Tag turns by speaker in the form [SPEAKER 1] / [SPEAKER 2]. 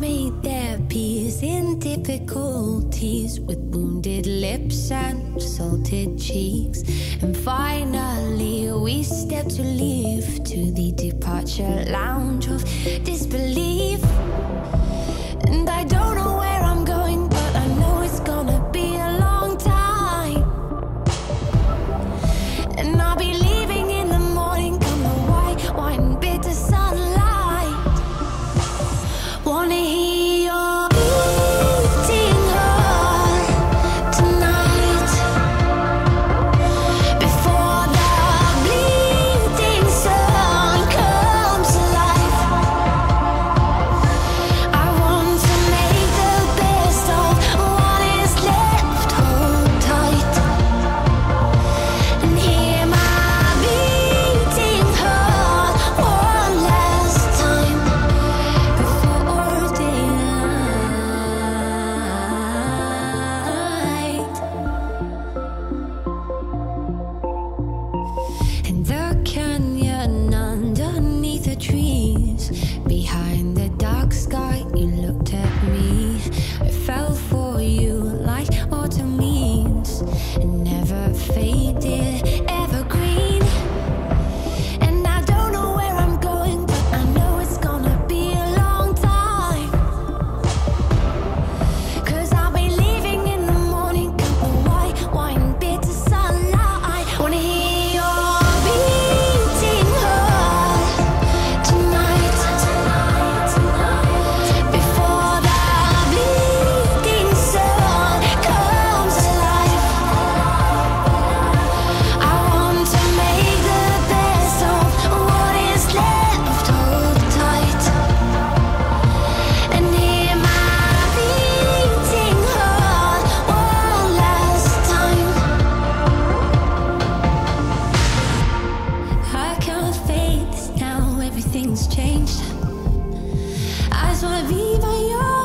[SPEAKER 1] made their peace in difficulties with wounded lips and salted cheeks. And finally, we to leave to the departure lounge of disbelief. And I don't know. everything's changed. I just wanna be by your